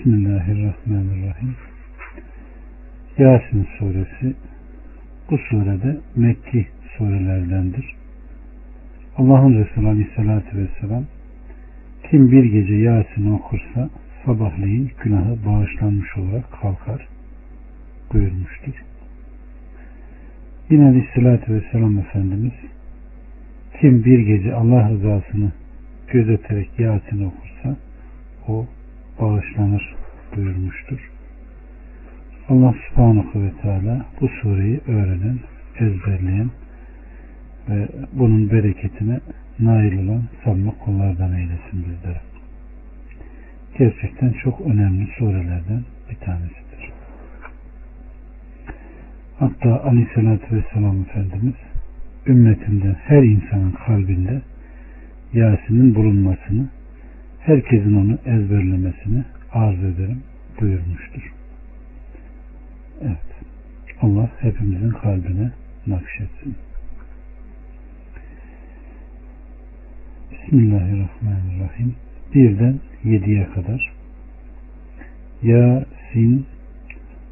Bismillahirrahmanirrahim. Yasin suresi bu surede Mekki surelerdendir. Allah'ın Resulü Aleyhisselatü Vesselam kim bir gece Yasin okursa sabahleyin günahı bağışlanmış olarak kalkar buyurmuştur. Yine Aleyhisselatü Vesselam Efendimiz kim bir gece Allah rızasını gözeterek Yasin okursa o bağışlanır buyurmuştur. Allah subhanahu ve teala bu sureyi öğrenen, ezberleyen ve bunun bereketine nail olan samimi kullardan eylesin bizlere. Gerçekten çok önemli surelerden bir tanesidir. Hatta aleyhissalatü vesselam Efendimiz ümmetimden her insanın kalbinde Yasin'in bulunmasını herkesin onu ezberlemesini arz ederim buyurmuştur. Evet. Allah hepimizin kalbine nakşetsin. Bismillahirrahmanirrahim. Birden yediye kadar. Ya sin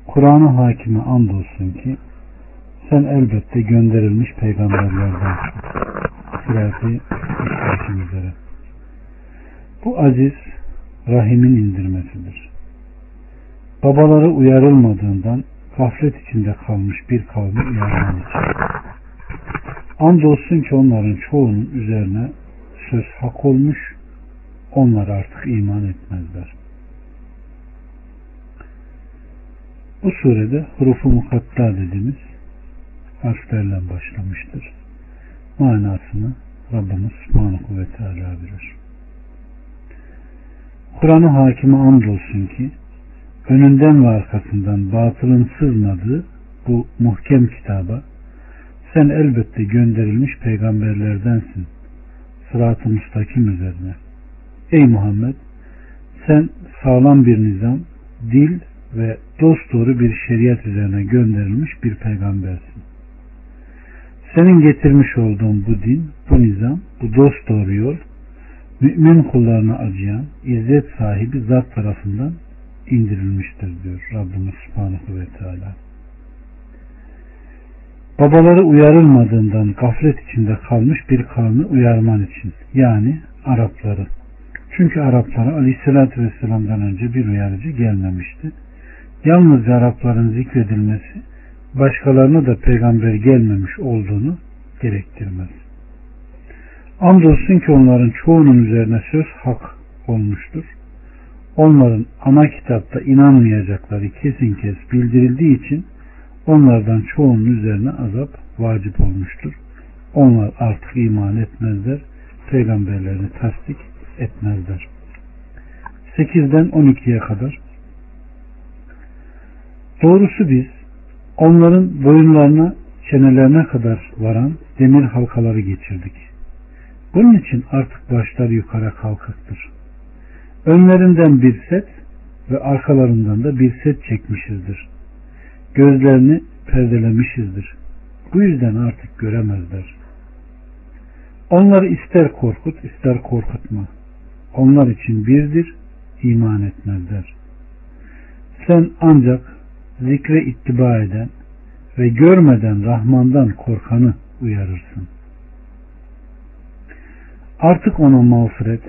Kur'an'a hakime andolsun ki sen elbette gönderilmiş peygamberlerden Sıratı üzere. Bu aziz rahimin indirmesidir. Babaları uyarılmadığından gaflet içinde kalmış bir kavmi uyarman için. Andolsun ki onların çoğunun üzerine söz hak olmuş, onlar artık iman etmezler. Bu surede hurufu mukatta dediğimiz harflerle başlamıştır. Manasını Rabbimiz Subhanahu ve Teala bilir. Kur'an'ı hakime andolsun ki önünden ve arkasından batılın sızmadığı bu muhkem kitaba sen elbette gönderilmiş peygamberlerdensin sırat-ı müstakim üzerine. Ey Muhammed sen sağlam bir nizam, dil ve dosdoğru bir şeriat üzerine gönderilmiş bir peygambersin. Senin getirmiş olduğun bu din, bu nizam, bu dosdoğru yol mümin kullarına acıyan, izzet sahibi zat tarafından indirilmiştir diyor Rabbimiz Subhanahu ve Teala. Babaları uyarılmadığından gaflet içinde kalmış bir kavmi uyarman için yani Arapları. Çünkü Araplara Aleyhisselatü Vesselam'dan önce bir uyarıcı gelmemişti. Yalnızca Arapların zikredilmesi başkalarına da peygamber gelmemiş olduğunu gerektirmez. Andolsun ki onların çoğunun üzerine söz hak olmuştur. Onların ana kitapta inanmayacakları kesin kes bildirildiği için onlardan çoğunun üzerine azap vacip olmuştur. Onlar artık iman etmezler, peygamberlerini tasdik etmezler. 8'den 12'ye kadar Doğrusu biz onların boyunlarına çenelerine kadar varan demir halkaları geçirdik. Bunun için artık başları yukarı kalkıktır. Önlerinden bir set ve arkalarından da bir set çekmişizdir. Gözlerini perdelemişizdir. Bu yüzden artık göremezler. Onları ister korkut ister korkutma. Onlar için birdir, iman etmezler. Sen ancak zikre ittiba eden ve görmeden Rahman'dan korkanı uyarırsın. Artık ona mağfiret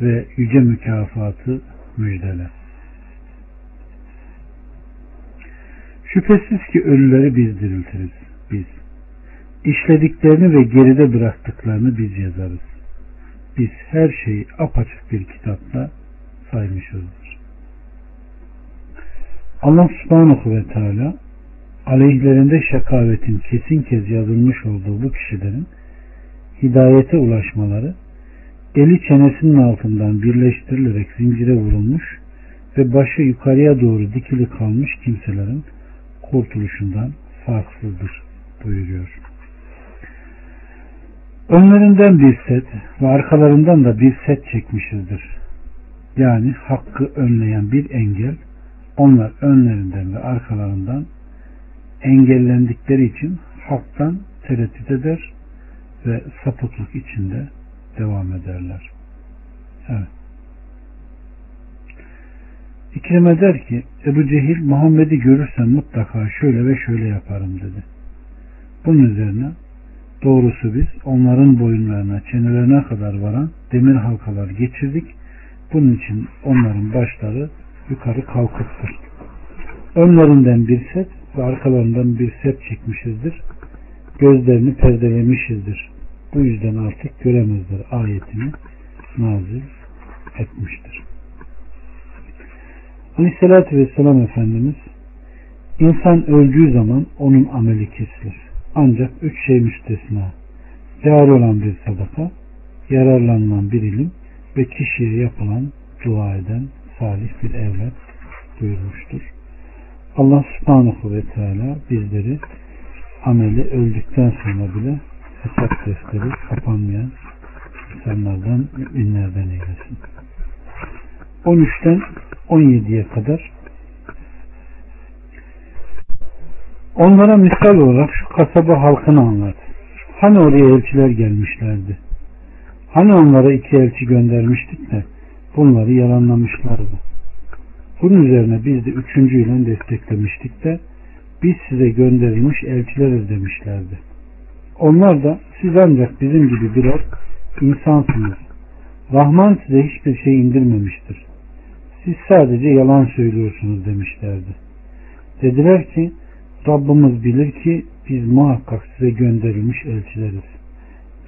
ve yüce mükafatı müjdele. Şüphesiz ki ölüleri biz diriltiriz. Biz. İşlediklerini ve geride bıraktıklarını biz yazarız. Biz her şeyi apaçık bir kitapta saymışızdır. Allah subhanahu ve teala aleyhlerinde şakavetin kesin kez yazılmış olduğu bu kişilerin hidayete ulaşmaları eli çenesinin altından birleştirilerek zincire vurulmuş ve başı yukarıya doğru dikili kalmış kimselerin kurtuluşundan farksızdır buyuruyor. Önlerinden bir set ve arkalarından da bir set çekmişizdir. Yani hakkı önleyen bir engel onlar önlerinden ve arkalarından engellendikleri için haktan tereddüt eder ve sapıklık içinde devam ederler. Evet. İkrime der ki Ebu Cehil Muhammed'i görürsen mutlaka şöyle ve şöyle yaparım dedi. Bunun üzerine doğrusu biz onların boyunlarına, çenelerine kadar varan demir halkalar geçirdik. Bunun için onların başları yukarı kalkıktır. Önlerinden bir set ve arkalarından bir set çekmişizdir. Gözlerini perdelemişizdir. Bu yüzden artık göremezler ayetini nazil etmiştir. Aleyhissalatü Vesselam Efendimiz insan öldüğü zaman onun ameli kesilir. Ancak üç şey müstesna. Değer olan bir sadaka, yararlanılan bir ilim ve kişiye yapılan dua eden salih bir evlat buyurmuştur. Allah subhanahu ve teala bizleri ameli öldükten sonra bile hesap defteri kapanmayan insanlardan, müminlerden eylesin. 13'ten 17'ye kadar onlara misal olarak şu kasaba halkını anlat. Hani oraya elçiler gelmişlerdi. Hani onlara iki elçi göndermiştik de bunları yalanlamışlardı. Bunun üzerine biz de üçüncüyle desteklemiştik de biz size gönderilmiş elçileriz demişlerdi. Onlar da siz ancak bizim gibi birer insansınız. Rahman size hiçbir şey indirmemiştir. Siz sadece yalan söylüyorsunuz demişlerdi. Dediler ki Rabbimiz bilir ki biz muhakkak size gönderilmiş elçileriz.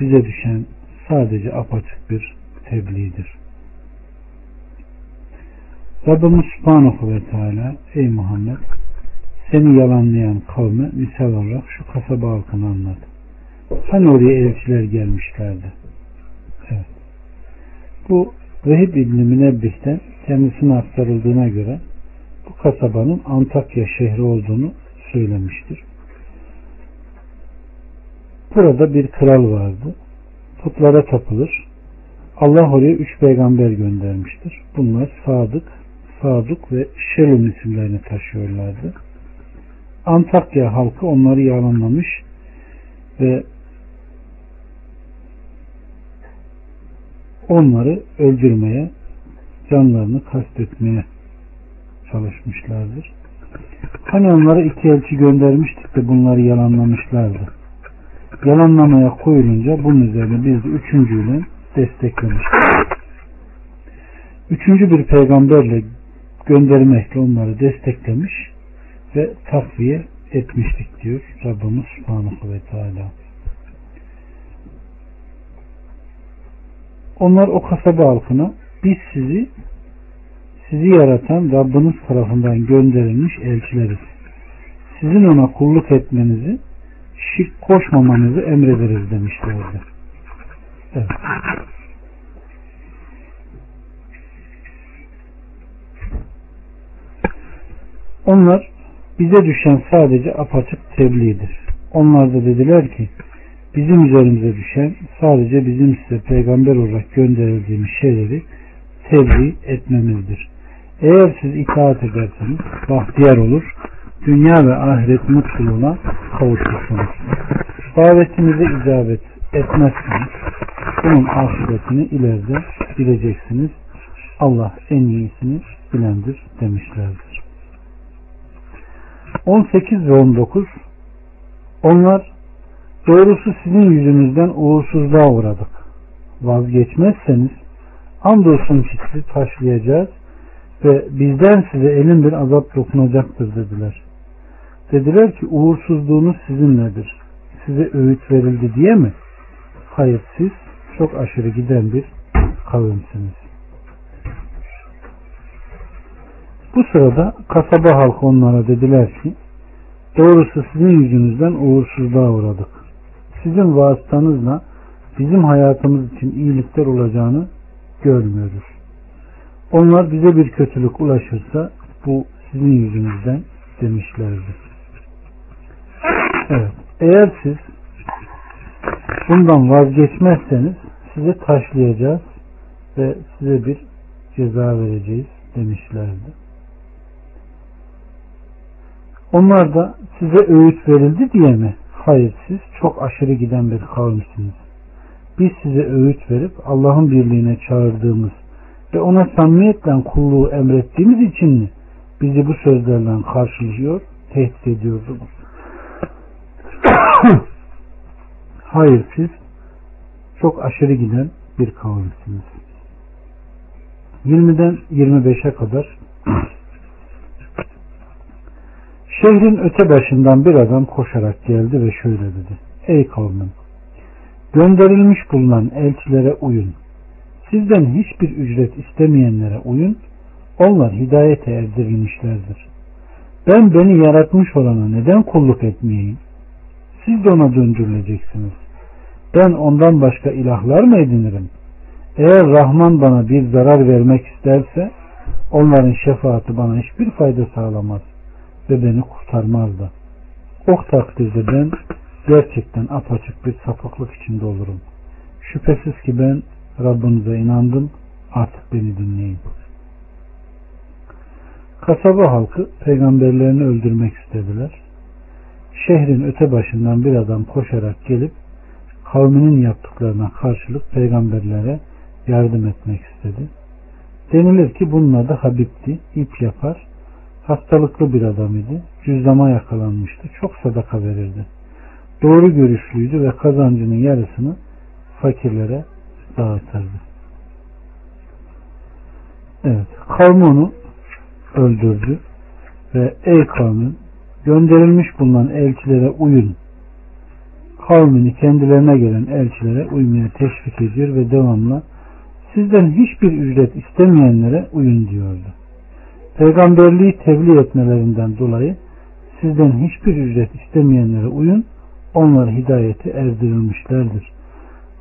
Bize düşen sadece apaçık bir tebliğdir. Rabbimiz Subhanahu ve Teala ey Muhammed seni yalanlayan kavme misal olarak şu kasaba halkını anlat. Hani oraya elçiler gelmişlerdi. Evet. Bu Vehib İbni Münebbih'ten kendisine aktarıldığına göre bu kasabanın Antakya şehri olduğunu söylemiştir. Burada bir kral vardı. Putlara tapılır. Allah oraya üç peygamber göndermiştir. Bunlar Sadık, Sadık ve Şelum isimlerini taşıyorlardı. Antakya halkı onları yalanlamış ve onları öldürmeye, canlarını kastetmeye çalışmışlardır. Hani onlara iki elçi göndermiştik de bunları yalanlamışlardı. Yalanlamaya koyulunca bunun üzerine biz de üçüncüyle desteklemiştik. Üçüncü bir peygamberle göndermekle onları desteklemiş ve takviye etmiştik diyor Rabbimiz Subhanahu ve Teala. Onlar o kasaba halkına biz sizi sizi yaratan Rabbiniz tarafından gönderilmiş elçileriz. Sizin ona kulluk etmenizi, şirk koşmamanızı emrederiz demişlerdi. Evet. Onlar bize düşen sadece apaçık tebliğdir. Onlar da dediler ki bizim üzerimize düşen sadece bizim size peygamber olarak gönderildiğimiz şeyleri tebliğ etmemizdir. Eğer siz itaat ederseniz bahtiyar olur, dünya ve ahiret mutluluğuna kavuşursunuz. Davetinize icabet etmezseniz bunun ahiretini ileride bileceksiniz. Allah en iyisini bilendir demişlerdir. 18 ve 19 Onlar doğrusu sizin yüzünüzden uğursuzluğa uğradık. Vazgeçmezseniz andolsun ki sizi taşlayacağız ve bizden size elin bir azap dokunacaktır dediler. Dediler ki uğursuzluğunuz sizinledir. Size öğüt verildi diye mi? Hayır siz çok aşırı giden bir kavimsiniz. Bu sırada kasaba halkı onlara dediler ki doğrusu sizin yüzünüzden uğursuzluğa uğradık. Sizin vasıtanızla bizim hayatımız için iyilikler olacağını görmüyoruz. Onlar bize bir kötülük ulaşırsa bu sizin yüzünüzden demişlerdi. Evet. Eğer siz bundan vazgeçmezseniz sizi taşlayacağız ve size bir ceza vereceğiz demişlerdi. Onlar da size öğüt verildi diye mi? Hayır siz çok aşırı giden bir kavimsiniz. Biz size öğüt verip Allah'ın birliğine çağırdığımız ve ona samimiyetle kulluğu emrettiğimiz için mi bizi bu sözlerle karşılıyor, tehdit ediyordunuz? Hayır siz çok aşırı giden bir kavimsiniz. 20'den 25'e kadar Şehrin öte başından bir adam koşarak geldi ve şöyle dedi. Ey kavmim! Gönderilmiş bulunan elçilere uyun. Sizden hiçbir ücret istemeyenlere uyun. Onlar hidayete erdirilmişlerdir. Ben beni yaratmış olana neden kulluk etmeyeyim? Siz de ona döndürüleceksiniz. Ben ondan başka ilahlar mı edinirim? Eğer Rahman bana bir zarar vermek isterse onların şefaati bana hiçbir fayda sağlamaz ve beni kurtarmaz da. O takdirde ben gerçekten apaçık bir sapıklık içinde olurum. Şüphesiz ki ben Rabbinize inandım artık beni dinleyin. Kasaba halkı peygamberlerini öldürmek istediler. Şehrin öte başından bir adam koşarak gelip kavminin yaptıklarına karşılık peygamberlere yardım etmek istedi. Denilir ki bunun adı Habib'ti, ip yapar, hastalıklı bir adam idi, cüzdama yakalanmıştı, çok sadaka verirdi. Doğru görüşlüydü ve kazancının yarısını fakirlere dağıtırdı. Evet, kavmi onu öldürdü ve ey kavmin gönderilmiş bulunan elçilere uyun. Kavmini kendilerine gelen elçilere uymaya teşvik ediyor ve devamlı sizden hiçbir ücret istemeyenlere uyun diyordu. Peygamberliği tebliğ etmelerinden dolayı sizden hiçbir ücret istemeyenlere uyun, onlar hidayeti erdirilmişlerdir.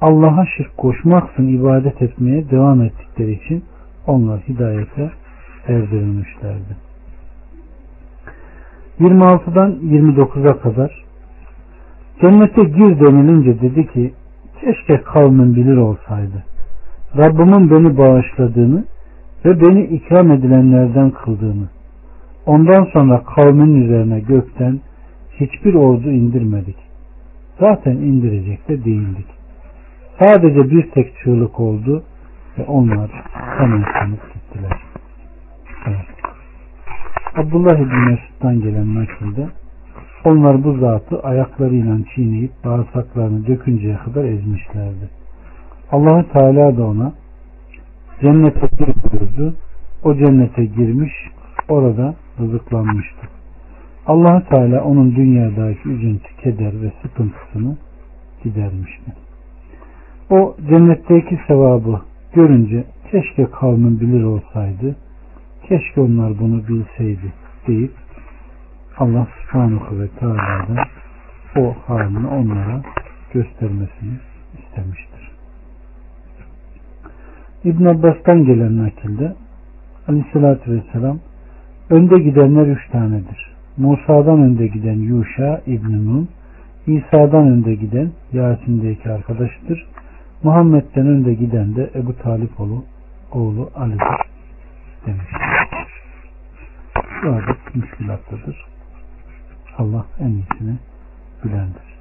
Allah'a şirk koşmaksın ibadet etmeye devam ettikleri için onlar hidayete erdirilmişlerdi. 26'dan 29'a kadar cennete gir denilince dedi ki keşke kavmin bilir olsaydı. Rabbimin beni bağışladığını ve beni ikram edilenlerden kıldığını ondan sonra kavmin üzerine gökten hiçbir ordu indirmedik. Zaten indirecek de değildik. Sadece bir tek çığlık oldu ve onlar hemen gittiler. Evet. Abdullah İbni Mesud'dan gelen nakilde onlar bu zatı ayaklarıyla çiğneyip bağırsaklarını dökünceye kadar ezmişlerdi. Allahu Teala da ona cennete gir buyurdu. O cennete girmiş, orada rızıklanmıştı. allah Teala onun dünyadaki üzüntü, keder ve sıkıntısını gidermişti. O cennetteki sevabı görünce keşke kavmin bilir olsaydı, keşke onlar bunu bilseydi deyip Allah subhanahu ve teala'dan o halini onlara göstermesini istemiştir. İbn Abbas'tan gelen nakilde Aleyhisselatü Vesselam önde gidenler üç tanedir. Musa'dan önde giden Yuşa İbn Nun, İsa'dan önde giden Yasin'deki arkadaşıdır. Muhammed'den önde giden de Ebu Talip oğlu, oğlu Ali'dir demiştir. Şu adet müşkülatlıdır. Allah en iyisini bilendir.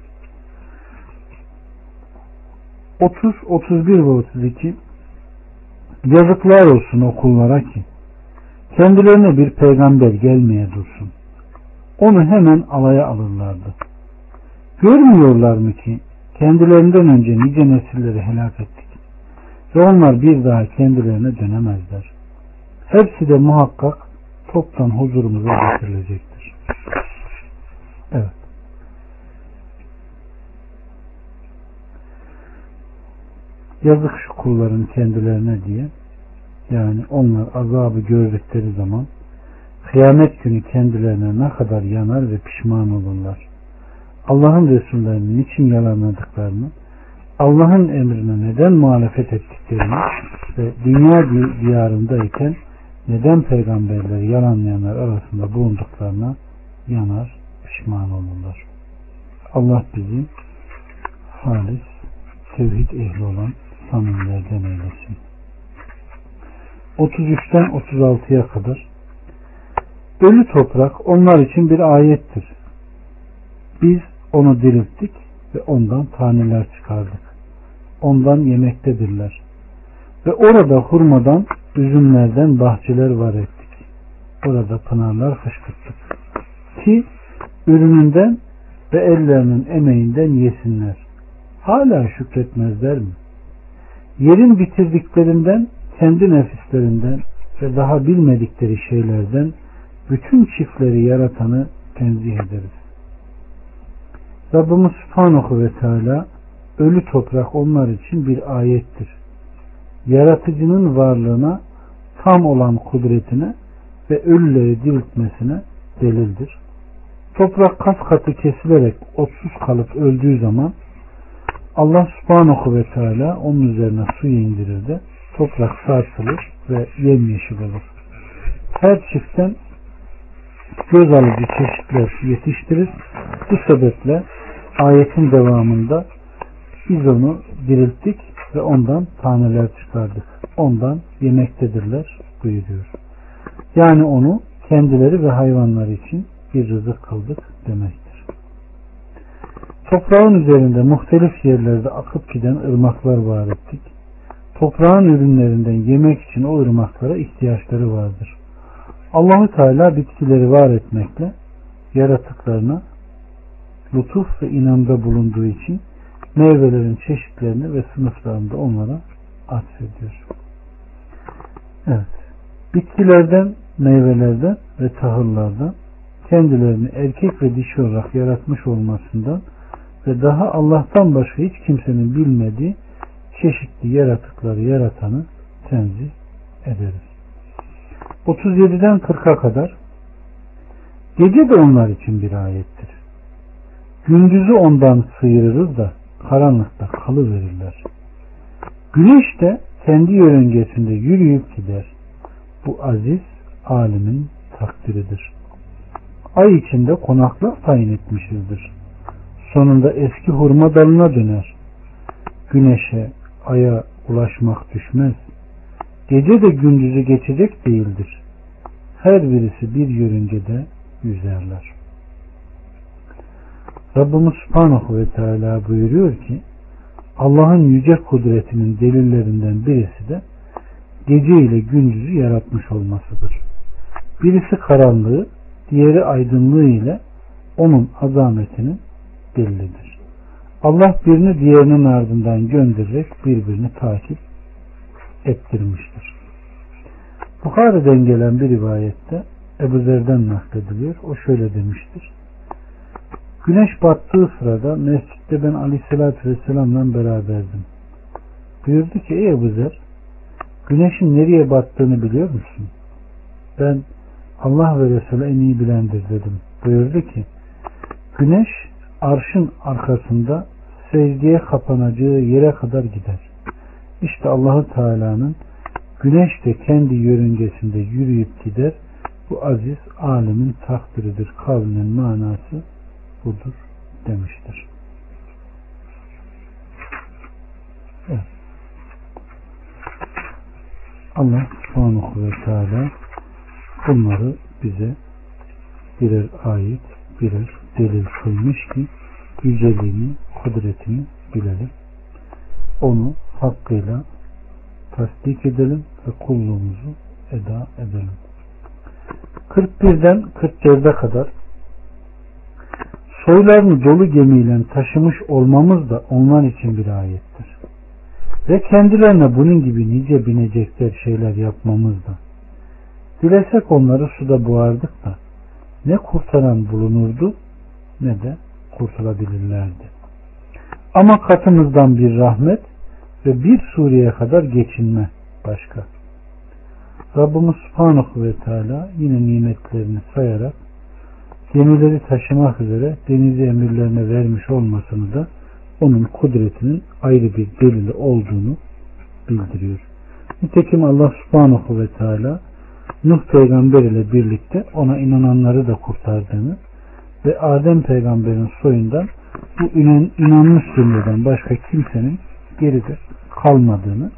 30, 31 ve 32 Yazıklar olsun okullara ki kendilerine bir peygamber gelmeye dursun. Onu hemen alaya alırlardı. Görmüyorlar mı ki kendilerinden önce nice nesilleri helak ettik ve onlar bir daha kendilerine dönemezler. Hepsi de muhakkak toptan huzurumuza getirilecektir. Evet. Yazık şu kulların kendilerine diye yani onlar azabı gördükleri zaman kıyamet günü kendilerine ne kadar yanar ve pişman olurlar. Allah'ın Resullerini niçin yalanladıklarını, Allah'ın emrine neden muhalefet ettiklerini ve dünya diyarındayken neden peygamberleri yalanlayanlar arasında bulunduklarına yanar, pişman olurlar. Allah bizi halis, tevhid ehli olan samimilerden eylesin. 33'ten 36'ya kadar Ölü toprak onlar için bir ayettir. Biz onu dirilttik ve ondan taneler çıkardık. Ondan yemektedirler. Ve orada hurmadan, üzümlerden bahçeler var ettik. Orada pınarlar fışkırttık. Ki ürününden ve ellerinin emeğinden yesinler. Hala şükretmezler mi? Yerin bitirdiklerinden, kendi nefislerinden ve daha bilmedikleri şeylerden bütün çiftleri yaratanı tenzih ederiz. Rabbimiz Subhanahu ve Teala ölü toprak onlar için bir ayettir. Yaratıcının varlığına, tam olan kudretine ve ölüleri diriltmesine delildir. Toprak kas katı kesilerek otsuz kalıp öldüğü zaman Allah subhanahu ve teala onun üzerine su indirir de toprak sarsılır ve yemyeşil olur. Her çiftten göz alıcı çeşitler yetiştirir. Bu sebeple ayetin devamında biz onu dirilttik ve ondan taneler çıkardık. Ondan yemektedirler buyuruyor. Yani onu kendileri ve hayvanları için bir rızık kıldık demektir. Toprağın üzerinde muhtelif yerlerde akıp giden ırmaklar var ettik. Toprağın ürünlerinden yemek için o ırmaklara ihtiyaçları vardır. Allahu Teala bitkileri var etmekle yaratıklarına lütuf ve inamda bulunduğu için meyvelerin çeşitlerini ve sınıflarını da onlara atfediyor. Evet. Bitkilerden, meyvelerden ve tahıllardan kendilerini erkek ve dişi olarak yaratmış olmasından ve daha Allah'tan başka hiç kimsenin bilmediği çeşitli yaratıkları yaratanı tenzih ederiz. 37'den 40'a kadar gece de onlar için bir ayettir. Gündüzü ondan sıyırırız da karanlıkta kalıverirler. Güneş de kendi yörüngesinde yürüyüp gider. Bu aziz alimin takdiridir. Ay içinde konaklar tayin etmişizdir. Sonunda eski hurma dalına döner. Güneşe, aya ulaşmak düşmez. Gece de gündüzü geçecek değildir. Her birisi bir yörüngede yüzerler. Rabbimiz Subhanahu ve Teala buyuruyor ki Allah'ın yüce kudretinin delillerinden birisi de gece ile gündüzü yaratmış olmasıdır. Birisi karanlığı, diğeri aydınlığı ile onun azametinin delilidir. Allah birini diğerinin ardından göndererek birbirini takip ettirmiştir. Bukhari'den gelen bir rivayette Ebu Zer'den naklediliyor. O şöyle demiştir. Güneş battığı sırada mescitte ben aleyhissalatü vesselamla beraberdim. Buyurdu ki ey Ebu Zer güneşin nereye battığını biliyor musun? Ben Allah ve Resulü en iyi bilendir dedim. Buyurdu ki güneş arşın arkasında secdeye kapanacağı yere kadar gider. İşte Allahu Teala'nın güneş de kendi yörüngesinde yürüyüp gider. Bu aziz alimin takdiridir. Kavlinin manası budur demiştir. Evet. Allah subhanahu ve teala bunları bize birer ayet, birer delil kılmış ki yüceliğini, kudretini bilelim. Onu hakkıyla tasdik edelim ve kulluğumuzu eda edelim. 41'den 44'e kadar soylarını dolu gemiyle taşımış olmamız da onlar için bir ayettir. Ve kendilerine bunun gibi nice binecekler şeyler yapmamız da. Dilesek onları suda boğardık da ne kurtaran bulunurdu ne de kurtulabilirlerdi. Ama katımızdan bir rahmet ve bir Suriye kadar geçinme başka. Rabbimiz Subhanahu ve Teala yine nimetlerini sayarak gemileri taşımak üzere denizi emirlerine vermiş olmasını da onun kudretinin ayrı bir delili olduğunu bildiriyor. Nitekim Allah subhanahu ve teala Nuh peygamber ile birlikte ona inananları da kurtardığını ve Adem peygamberin soyundan bu inan, inanmış cümleden başka kimsenin geride kalmadığını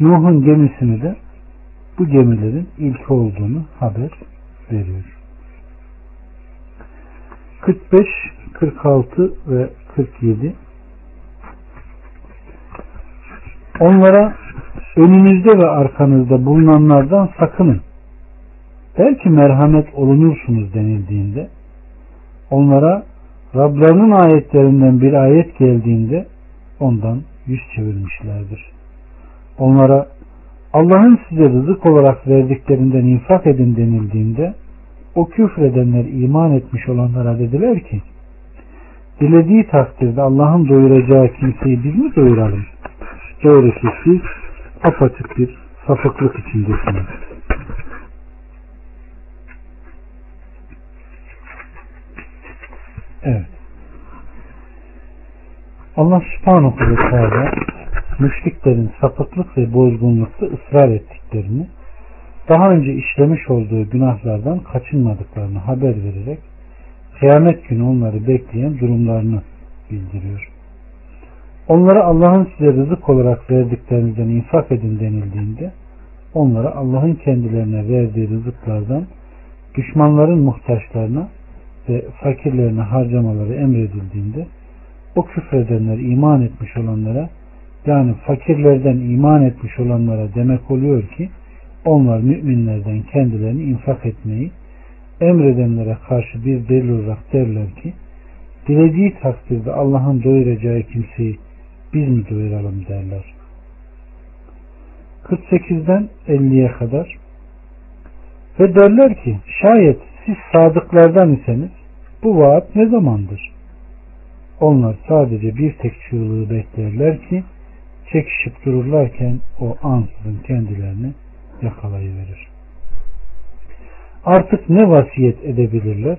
Nuh'un gemisini de bu gemilerin ilk olduğunu haber veriyor. 45, 46 ve 47 Onlara önünüzde ve arkanızda bulunanlardan sakının. Belki merhamet olunursunuz denildiğinde onlara Rablarının ayetlerinden bir ayet geldiğinde ondan yüz çevirmişlerdir. Onlara Allah'ın size rızık olarak verdiklerinden infak edin denildiğinde o küfredenler iman etmiş olanlara dediler ki dilediği takdirde Allah'ın doyuracağı kimseyi biz mi doyuralım? Doğrusu siz apaçık bir sapıklık içindesiniz. Evet. Allah subhanahu ve teala müşriklerin sapıklık ve bozgunlukta ısrar ettiklerini daha önce işlemiş olduğu günahlardan kaçınmadıklarını haber vererek kıyamet günü onları bekleyen durumlarını bildiriyor. Onlara Allah'ın size rızık olarak verdiklerinizden infak edin denildiğinde onlara Allah'ın kendilerine verdiği rızıklardan düşmanların muhtaçlarına ve fakirlerine harcamaları emredildiğinde o küfredenler iman etmiş olanlara yani fakirlerden iman etmiş olanlara demek oluyor ki onlar müminlerden kendilerini infak etmeyi emredenlere karşı bir delil olarak derler ki dilediği takdirde Allah'ın doyuracağı kimseyi biz mi doyuralım derler. 48'den 50'ye kadar ve derler ki şayet siz sadıklardan iseniz bu vaat ne zamandır? Onlar sadece bir tek çığlığı beklerler ki çekişip dururlarken o ansızın kendilerini yakalayıverir. Artık ne vasiyet edebilirler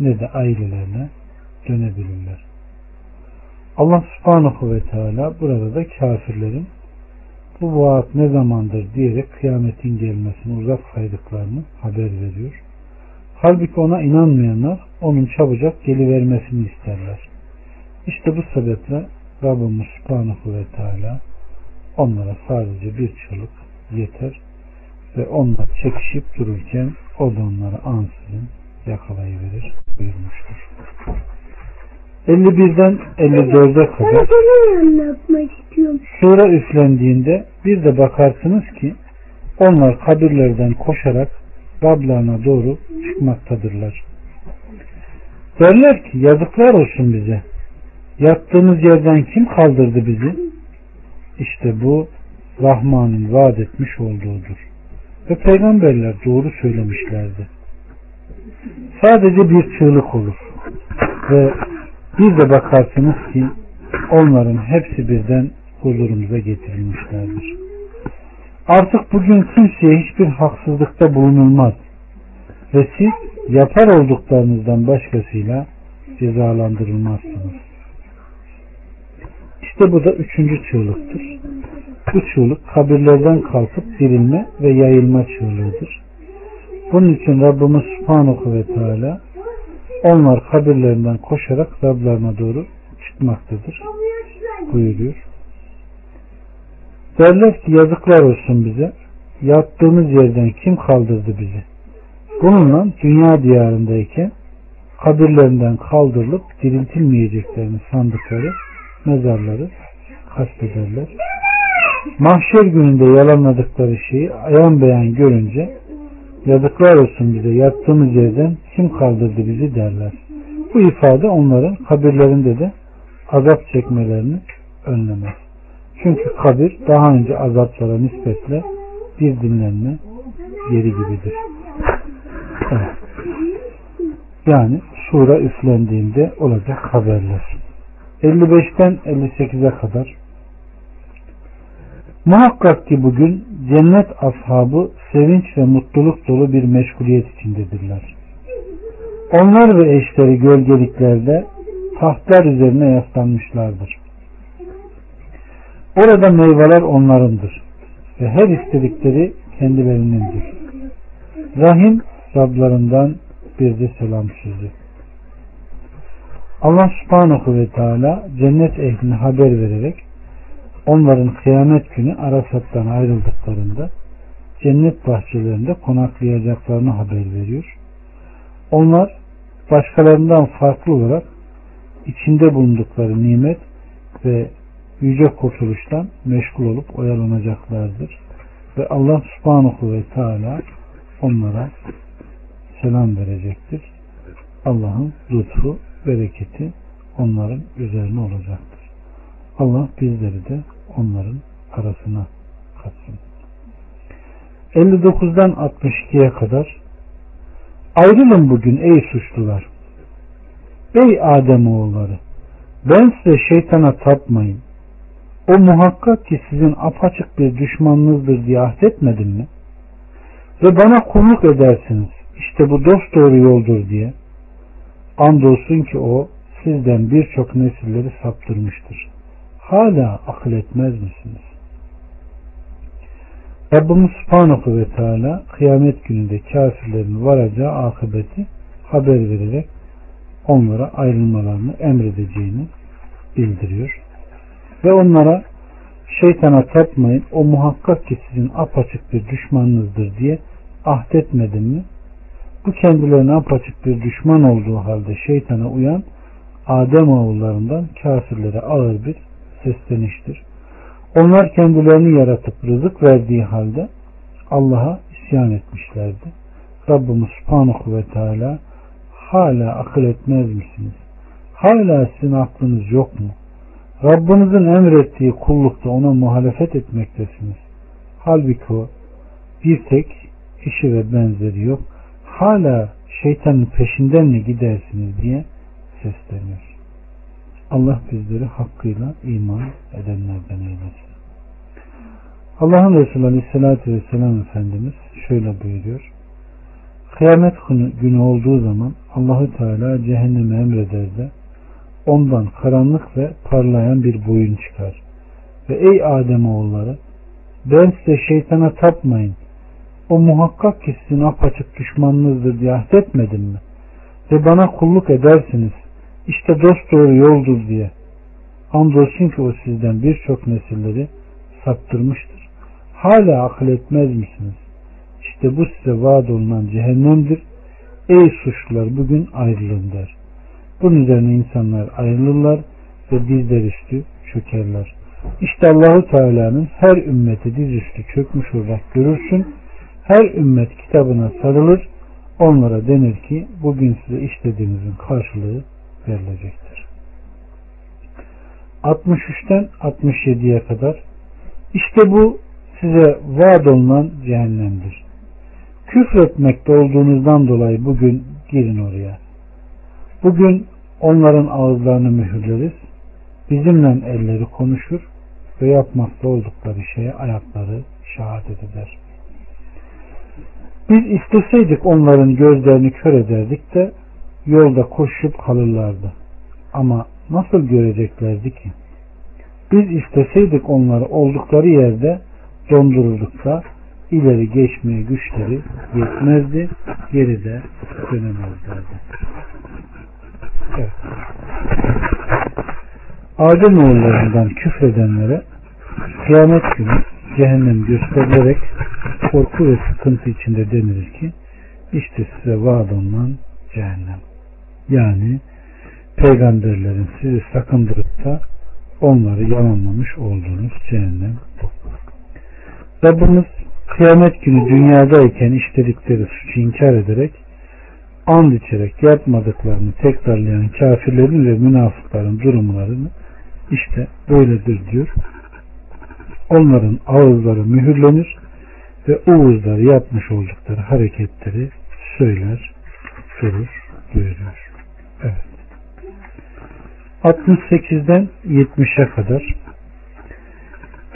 ne de ailelerine dönebilirler. Allah subhanahu ve teala burada da kafirlerin bu vaat ne zamandır diyerek kıyametin gelmesini uzak saydıklarını haber veriyor. Halbuki ona inanmayanlar onun çabucak gelivermesini isterler. İşte bu sebeple Rabbimiz Subhanahu ve Teala onlara sadece bir çığlık yeter ve onlar çekişip dururken o da onları ansızın yakalayıverir buyurmuştur. 51'den 54'e kadar sura üflendiğinde bir de bakarsınız ki onlar kabirlerden koşarak Rablarına doğru çıkmaktadırlar. Derler ki yazıklar olsun bize. Yattığımız yerden kim kaldırdı bizi? İşte bu Rahman'ın vaat etmiş olduğudur. Ve peygamberler doğru söylemişlerdi. Sadece bir çığlık olur. Ve bir de bakarsınız ki onların hepsi birden huzurumuza getirilmişlerdir. Artık bugün kimseye hiçbir haksızlıkta bulunulmaz. Ve siz yapar olduklarınızdan başkasıyla cezalandırılmazsınız. İşte bu da üçüncü çığlıktır. Bu çığlık kabirlerden kalkıp dirilme ve yayılma çığlığıdır. Bunun için Rabbimiz Subhanahu ve Teala onlar kabirlerinden koşarak Rablarına doğru çıkmaktadır buyuruyor. Derler ki yazıklar olsun bize. Yattığımız yerden kim kaldırdı bizi? Bununla dünya diyarındayken kabirlerinden kaldırılıp diriltilmeyeceklerini sandıkları mezarları kastederler. Mahşer gününde yalanladıkları şeyi ayan beyan görünce yazıklar olsun bize yattığımız yerden kim kaldırdı bizi derler. Bu ifade onların kabirlerinde de azap çekmelerini önlemez. Çünkü kabir daha önce azaplara nispetle bir dinlenme yeri gibidir. Yani sura üflendiğinde olacak haberler. 55'ten 58'e kadar Muhakkak ki bugün cennet ashabı sevinç ve mutluluk dolu bir meşguliyet içindedirler. Onlar ve eşleri gölgeliklerde tahtlar üzerine yaslanmışlardır. Orada meyveler onlarındır ve her istedikleri kendilerinindir. Rahim Rablarından bir de selam sözü. Allah subhanahu ve teala cennet ehline haber vererek onların kıyamet günü Arasat'tan ayrıldıklarında cennet bahçelerinde konaklayacaklarını haber veriyor. Onlar başkalarından farklı olarak içinde bulundukları nimet ve yüce kurtuluştan meşgul olup oyalanacaklardır. Ve Allah subhanahu ve teala onlara selam verecektir. Allah'ın lütfu, bereketi onların üzerine olacaktır. Allah bizleri de onların arasına katsın. 59'dan 62'ye kadar Ayrılın bugün ey suçlular. Ey Adem oğulları ben size şeytana tapmayın. O muhakkak ki sizin apaçık bir düşmanınızdır diye ahdetmedim mi? Ve bana kulluk edersiniz. İşte bu dost doğru yoldur diye. Andolsun ki o sizden birçok nesilleri saptırmıştır. Hala akıl etmez misiniz? Rabbimiz Subhanahu ve Teala kıyamet gününde kafirlerin varacağı akıbeti haber vererek onlara ayrılmalarını emredeceğini bildiriyor. Ve onlara şeytana tapmayın o muhakkak ki sizin apaçık bir düşmanınızdır diye ahdetmedin mi? Bu kendilerine apaçık bir düşman olduğu halde şeytana uyan Adem oğullarından kafirlere ağır bir sesleniştir. Onlar kendilerini yaratıp rızık verdiği halde Allah'a isyan etmişlerdi. Rabbimiz Subhanahu ve Teala hala akıl etmez misiniz? Hala sizin aklınız yok mu? Rabbinizin emrettiği kullukta ona muhalefet etmektesiniz. Halbuki o bir tek eşi ve benzeri yok. Hala şeytanın peşinden mi gidersiniz diye sesleniyor. Allah bizleri hakkıyla iman edenlerden eylesin. Allah'ın Resulü Aleyhisselatü Vesselam Efendimiz şöyle buyuruyor. Kıyamet günü olduğu zaman Allahü Teala cehennemi emreder de ondan karanlık ve parlayan bir boyun çıkar. Ve ey Adem oğulları ben size şeytana tapmayın. O muhakkak ki sizin apaçık düşmanınızdır diye ahdetmedim mi? Ve bana kulluk edersiniz. İşte dost doğru yoldur diye. Andolsun ki o sizden birçok nesilleri saptırmıştır. Hala akıl etmez misiniz? İşte bu size vaat olunan cehennemdir. Ey suçlular bugün ayrılın der. Bunun üzerine insanlar ayrılırlar ve dizler üstü çökerler. İşte Allahu Teala'nın her ümmeti dizüstü çökmüş olarak görürsün. Her ümmet kitabına sarılır. Onlara denir ki bugün size işlediğinizin karşılığı verilecektir. 63'ten 67'ye kadar işte bu size vaat olunan cehennemdir. Küfretmekte olduğunuzdan dolayı bugün girin oraya. Bugün onların ağızlarını mühürleriz. Bizimle elleri konuşur ve yapmakta oldukları şeye ayakları şehadet eder. Biz isteseydik onların gözlerini kör ederdik de yolda koşup kalırlardı. Ama nasıl göreceklerdi ki? Biz isteseydik onları oldukları yerde dondururduk da ileri geçmeye güçleri yetmezdi, geri de dönemezlerdi. Evet. Adem oğullarından küfredenlere kıyamet günü cehennem gösterilerek korku ve sıkıntı içinde denilir ki işte size vaat olunan cehennem. Yani peygamberlerin sizi sakındırıp da onları yalanlamış olduğunuz cehennem bu. Rabbimiz kıyamet günü dünyadayken işledikleri suçu inkar ederek and içerek yapmadıklarını tekrarlayan kafirlerin ve münafıkların durumlarını işte böyledir diyor. Onların ağızları mühürlenir ve ağızları yapmış oldukları hareketleri söyler, durur, buyuruyor. Evet. 68'den 70'e kadar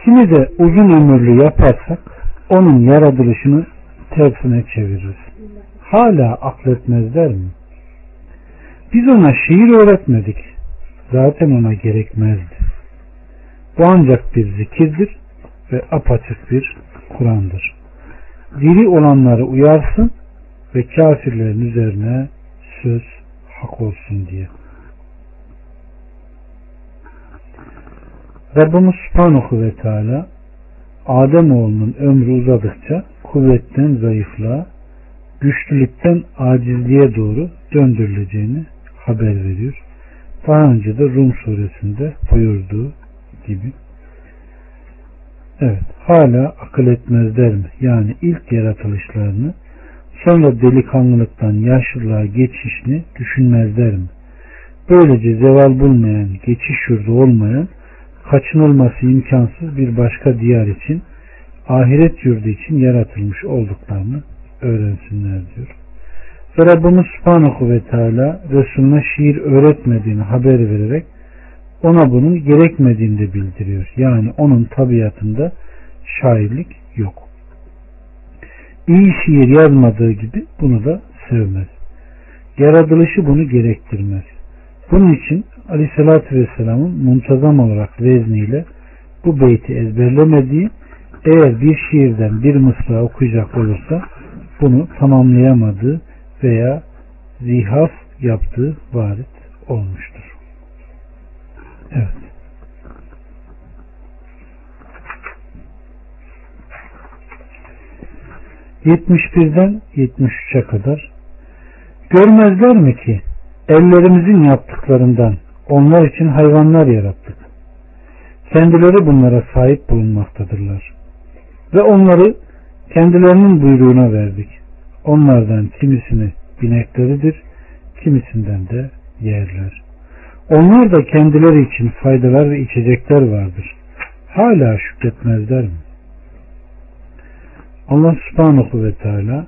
kimi de uzun ömürlü yaparsak onun yaratılışını tersine çeviririz. Hala akletmezler mi? Biz ona şiir öğretmedik. Zaten ona gerekmezdi. Bu ancak bir zikirdir ve apaçık bir Kur'an'dır. Diri olanları uyarsın ve kafirlerin üzerine söz hak olsun diye. Rabbimiz Subhanahu ve Teala Adem oğlunun ömrü uzadıkça kuvvetten zayıflığa, güçlülükten acizliğe doğru döndürüleceğini haber veriyor. Daha önce de Rum suresinde buyurduğu gibi. Evet, hala akıl etmezler mi? Yani ilk yaratılışlarını, sonra delikanlılıktan yaşlılığa geçişini düşünmezler mi? Böylece zeval bulmayan, geçiş yurdu olmayan, kaçınılması imkansız bir başka diyar için, ahiret yurdu için yaratılmış olduklarını öğrensinler diyor. Ve Rabbimiz Subhanahu ve Teala Resulüne şiir öğretmediğini haber vererek ona bunun gerekmediğini de bildiriyor. Yani onun tabiatında şairlik yok. İyi şiir yazmadığı gibi bunu da sevmez. Yaratılışı bunu gerektirmez. Bunun için Aleyhisselatü Vesselam'ın muntazam olarak vezniyle bu beyti ezberlemediği eğer bir şiirden bir mısra okuyacak olursa bunu tamamlayamadığı veya zihaf yaptığı varit olmuştur. Evet. Yetmiş birden yetmiş üçe kadar görmezler mi ki ellerimizin yaptıklarından onlar için hayvanlar yarattık. Kendileri bunlara sahip bulunmaktadırlar. Ve onları kendilerinin buyruğuna verdik. Onlardan kimisini binekleridir, kimisinden de yerler. Onlar da kendileri için faydalar ve içecekler vardır. Hala şükretmezler mi? Allah subhanahu ve teala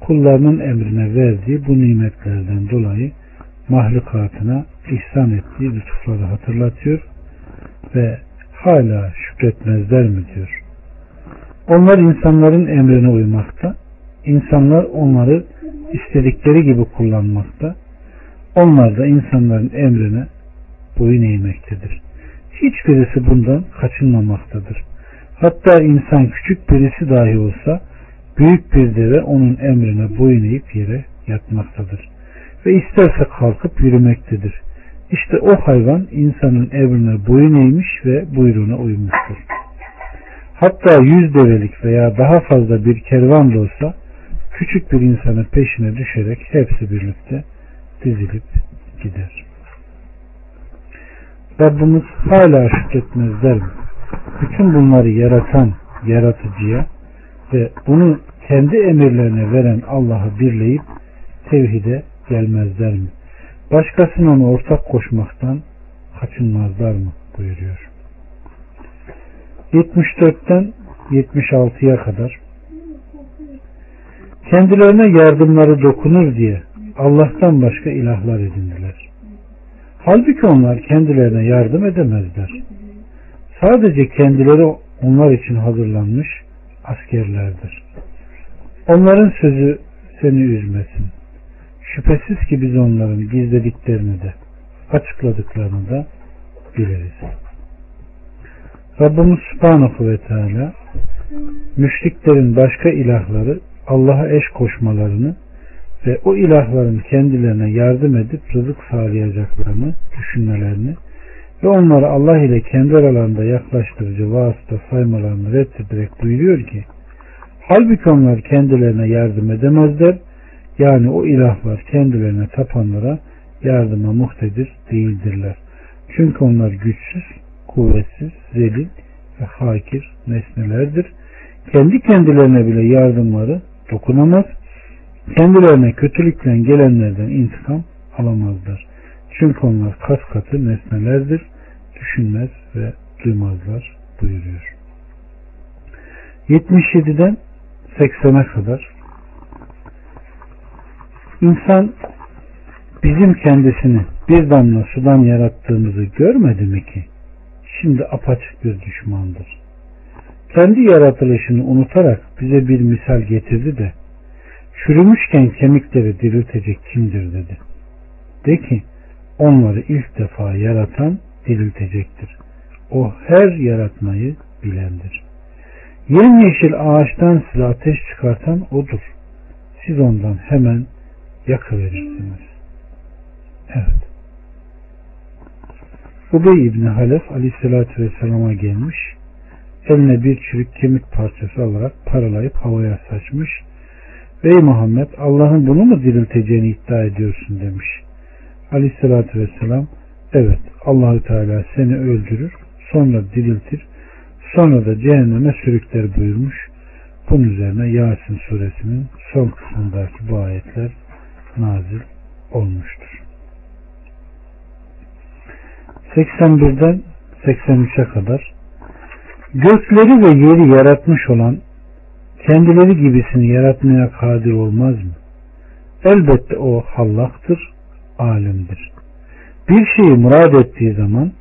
kullarının emrine verdiği bu nimetlerden dolayı mahlukatına ihsan ettiği lütufları hatırlatıyor ve hala şükretmezler mi diyor. Onlar insanların emrine uymakta, insanlar onları istedikleri gibi kullanmakta, onlar da insanların emrine boyun eğmektedir. Hiçbirisi bundan kaçınmamaktadır. Hatta insan küçük birisi dahi olsa büyük bir deve onun emrine boyun eğip yere yatmaktadır. Ve isterse kalkıp yürümektedir. İşte o hayvan insanın emrine boyun eğmiş ve buyruğuna uymuştur. Hatta yüz develik veya daha fazla bir kervan da olsa küçük bir insanın peşine düşerek hepsi birlikte dizilip gider. Rabbimiz hala şükretmezler mi? Bütün bunları yaratan yaratıcıya ve bunu kendi emirlerine veren Allah'ı birleyip tevhide gelmezler mi? Başkasına onu ortak koşmaktan kaçınmazlar mı? buyuruyor. 74'ten 76'ya kadar kendilerine yardımları dokunur diye Allah'tan başka ilahlar edindiler. Halbuki onlar kendilerine yardım edemezler. Sadece kendileri onlar için hazırlanmış askerlerdir. Onların sözü seni üzmesin. Şüphesiz ki biz onların gizlediklerini de açıkladıklarını da biliriz. Rabbimiz Subhanahu ve Teala müşriklerin başka ilahları Allah'a eş koşmalarını ve o ilahların kendilerine yardım edip rızık sağlayacaklarını düşünmelerini ve onları Allah ile kendi aralarında yaklaştırıcı vasıta saymalarını reddederek buyuruyor ki halbuki onlar kendilerine yardım edemezler yani o ilahlar kendilerine tapanlara yardıma muhtedir değildirler. Çünkü onlar güçsüz, kuvvetsiz, zelil ve hakir nesnelerdir. Kendi kendilerine bile yardımları dokunamaz. Kendilerine kötülükle gelenlerden intikam alamazlar. Çünkü onlar kas katı nesnelerdir. Düşünmez ve duymazlar buyuruyor. 77'den 80'e kadar İnsan bizim kendisini bir damla sudan yarattığımızı görmedi mi ki? Şimdi apaçık bir düşmandır. Kendi yaratılışını unutarak bize bir misal getirdi de çürümüşken kemikleri diriltecek kimdir dedi. De ki onları ilk defa yaratan diriltecektir. O her yaratmayı bilendir. Yemyeşil ağaçtan size ateş çıkartan odur. Siz ondan hemen yakıverirsiniz. Evet. Ubey İbni Halef aleyhissalatü vesselama gelmiş. Eline bir çürük kemik parçası alarak paralayıp havaya saçmış. Ey Muhammed Allah'ın bunu mu dirilteceğini iddia ediyorsun demiş. Aleyhissalatü vesselam evet Allahü Teala seni öldürür sonra diriltir, sonra da cehenneme sürükler buyurmuş. Bunun üzerine Yasin suresinin son kısmındaki bu ayetler nazil olmuştur. 81'den 83'e kadar gökleri ve yeri yaratmış olan kendileri gibisini yaratmaya kadir olmaz mı? Elbette o hallaktır, alimdir. Bir şeyi murad ettiği zaman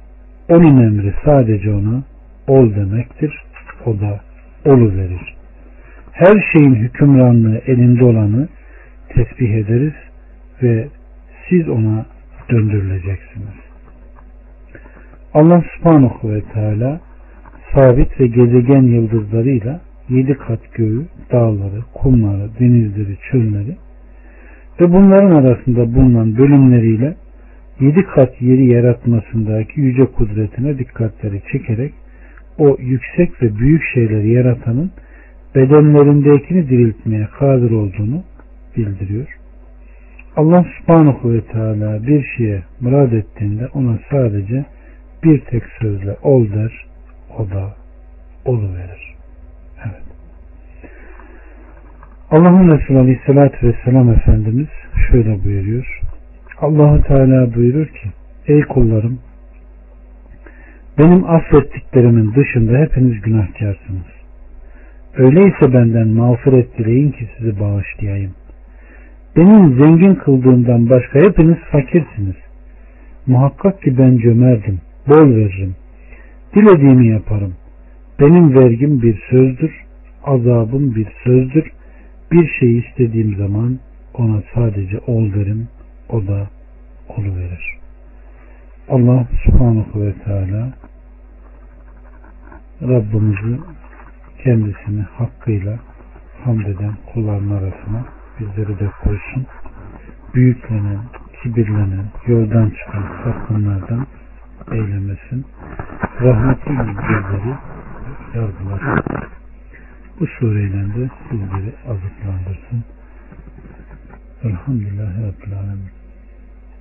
onun emri sadece ona ol demektir. O da olu verir. Her şeyin hükümranlığı elinde olanı tesbih ederiz ve siz ona döndürüleceksiniz. Allah subhanahu ve teala sabit ve gezegen yıldızlarıyla yedi kat göğü, dağları, kumları, denizleri, çölleri ve bunların arasında bulunan bölümleriyle yedi kat yeri yaratmasındaki yüce kudretine dikkatleri çekerek o yüksek ve büyük şeyleri yaratanın bedenlerindekini diriltmeye kadir olduğunu bildiriyor. Allah subhanahu ve teala bir şeye murad ettiğinde ona sadece bir tek sözle ol der, o da verir. Evet. Allah'ın Resulü Aleyhisselatü Vesselam Efendimiz şöyle buyuruyor. Allahu Teala buyurur ki Ey kullarım benim affettiklerimin dışında hepiniz günahkarsınız. Öyleyse benden mağfiret dileyin ki sizi bağışlayayım. Benim zengin kıldığımdan başka hepiniz fakirsiniz. Muhakkak ki ben cömerdim, bol veririm. Dilediğimi yaparım. Benim vergim bir sözdür, azabım bir sözdür. Bir şey istediğim zaman ona sadece ol derim, o da verir. Allah subhanahu ve teala Rabbimizi kendisini hakkıyla hamd eden kulların arasına bizleri de koysun. Büyüklenen, kibirlenen, yoldan çıkan sapkınlardan eylemesin. Rahmetiyle bizleri yargılasın. Bu sureyle de bizleri azıklandırsın. Elhamdülillahi Rabbil Alemin.